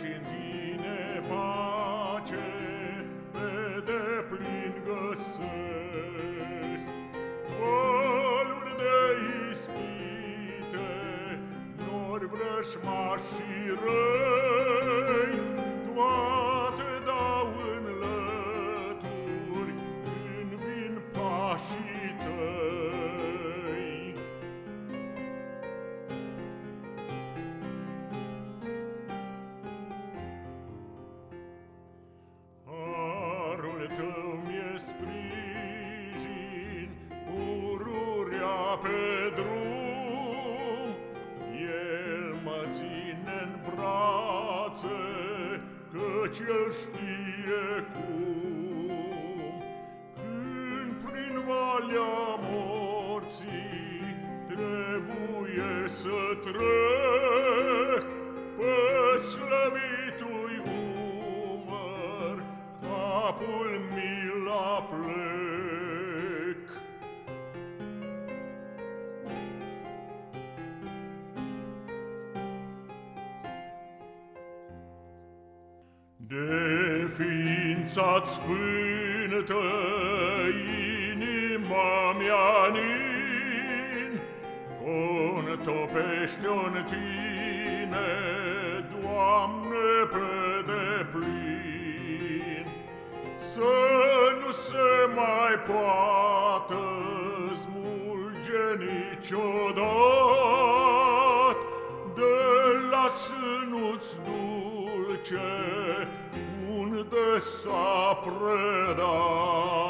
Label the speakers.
Speaker 1: căci în tine pace pe deplin găsesc. Valuri de ispite, nori vrășmași și răi, Doamne, pe drum, El mă ține în brațe, căci El știe cum. Când prin valea morții trebuie să trec, De ființa sfântă inima mea nin, Contopește-o-n tine, Doamne, pe deplin, Să nu se mai poată smulge niciodată De la sânuț dulce un de sa predat.